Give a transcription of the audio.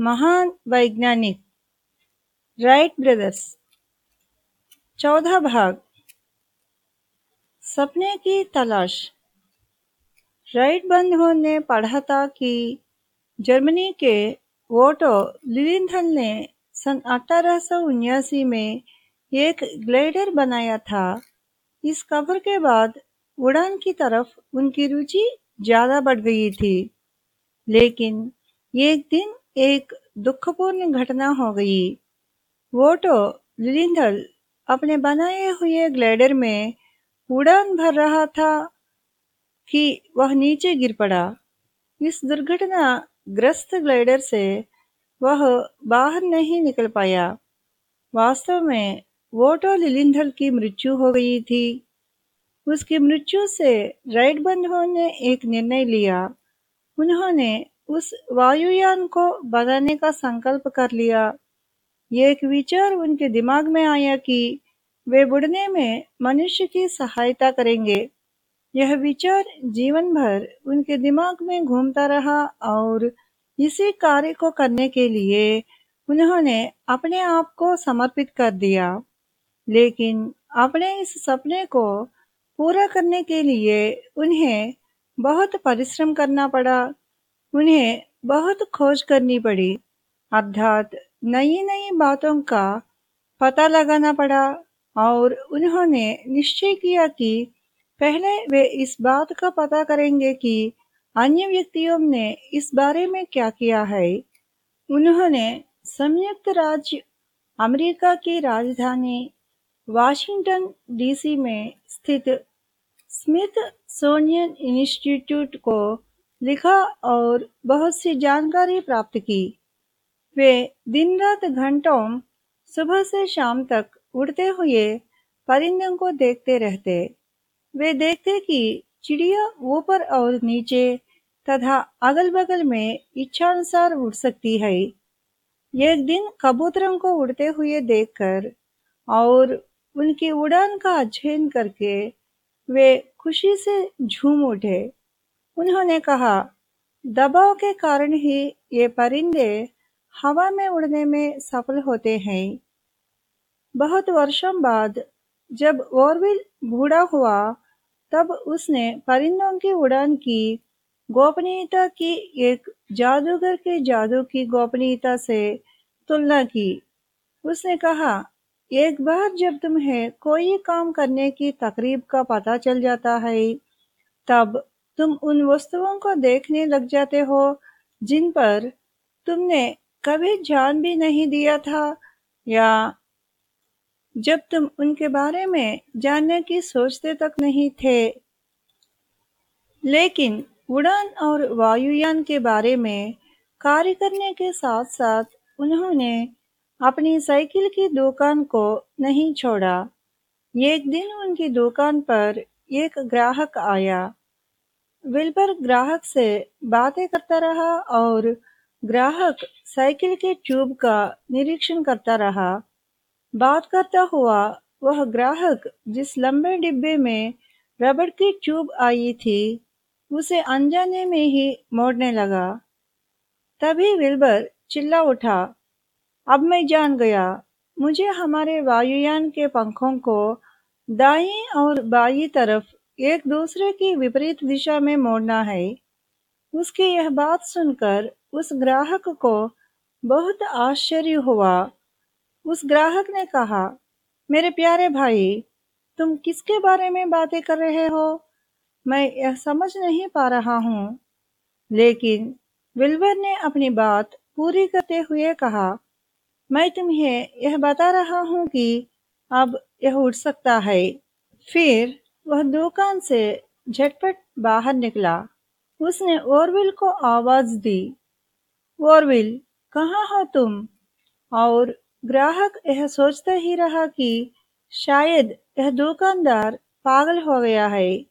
महान वैज्ञानिक Wright brothers? चौदह भाग। सपने की तलाश। राइट बंधुओं ने पढ़ा था कि जर्मनी के वोटो लिलिंथल ने सन अठारह में एक ग्लाइडर बनाया था। इस खबर के बाद उड़ान की तरफ़ उनकी रुचि ज़्यादा बढ़ गई थी। लेकिन एक दिन एक दुखपूर्ण घटना हो गई। वोटो लिलिंथल अपने बनाए हुए ग्लाइडर में उड़ान भर रहा था कि वह नीचे गिर पड़ा। इस दुर्घटना ग्रस्त ग्लाइडर से वह बाहर नहीं निकल पाया। वास्तव में वोटो लिलिंधल की मृत्यु हो गई थी। उसकी मृत्यु से राइट बंधुओं ने एक निर्णय लिया। उन्होंने उस वायुयान को बनाने का संकल्प कर लिया। एक विचार उनके दिमाग में आया कि वे बुढ़ने में मनुष्य की सहायता करेंगे। यह विचार जीवन भर उनके दिमाग में घूमता रहा और इसी कार्य को करने के लिए उन्होंने अपने आप को समर्पित कर दिया। लेकिन अपने इस सपने को पूरा करने के लिए उन्हें बहुत परिश्रम करना पड़ा उन्हें बहुत खोज करनी पड़ी। अर्थात नई नई बातों का पता लगाना पड़ा और उन्होंने निश्चय किया कि पहले वे इस बात का पता करेंगे कि अन्य व्यक्तियों ने इस बारे में क्या किया है। उन्होंने संयुक्त राज्य अमेरिका की राजधानी वाशिंगटन डीसी में स्थित स्मिथ सोनियन इंस्टीट्यूट को लिखा और बहुत सी जानकारी प्राप्त की। वे दिन रात घंटों सुबह से शाम तक उड़ते हुए परिंदों को देखते रहते। वे देखते कि चिड़िया ऊपर और नीचे तथा अगल बगल में इच्छानुसार उड़ सकती है। एक दिन कबूतरों को उड़ते हुए देखकर और उनकी उड़ान का अध्ययन करके वे खुशी से झूम उठे। उन्होंने कहा, दबाव के कारण ही ये परिंदे हवा में उड़ने में सफल होते हैं। बहुत वर्षों बाद जब ओरविल बूढ़ा हुआ, तब उसने परिंदों की उड़ान की। गोपनीयता की एक जादूगर के जादू की गोपनीयता से तुलना की। उसने कहा, एक बार जब तुम्हें कोई काम करने की तकरीब का पता चल जाता है, तब तुम उन वस्तुओं को देखने लग जाते हो, जिन पर तुमने कभी ध्यान भी नहीं दिया था, या जब तुम उनके बारे में जानने की सोचते तक नहीं थे। लेकिन उड़ान और वायुयान के बारे में कार्य करने के साथ साथ उन्होंने अपनी साइकिल की दुकान को नहीं छोड़ा। एक दिन उनकी दुकान पर एक ग्राहक आया। विल्बर ग्राहक से बातें करता रहा और ग्राहक साइकिल के ट्यूब का निरीक्षण करता रहा। बात करता हुआ वह ग्राहक जिस लंबे डिब्बे में रबड़ की ट्यूब आई थी, उसे अनजाने में ही मोड़ने लगा। तभी विल्बर चिल्ला उठा, अब मैं जान गया। मुझे हमारे वायुयान के पंखों को दाई और बाई तरफ़ एक दूसरे की विपरीत दिशा में मोड़ना है। उसकी यह बात सुनकर उस ग्राहक को बहुत आश्चर्य हुआ। उस ग्राहक ने कहा, मेरे प्यारे भाई, तुम किसके बारे में बातें कर रहे हो? मैं यह समझ नहीं पा रहा हूँ। लेकिन विल्बर ने अपनी बात पूरी करते हुए कहा, मैं तुम्हें यह बता रहा हूँ कि अब यह उठ सकता है। फिर वह दुकान से झटपट बाहर निकला। उसने ओरविल को आवाज़ दी, ओरविल, कहाँ हो तुम? और ग्राहक यह सोचता ही रहा कि शायद यह दुकानदार पागल हो गया है।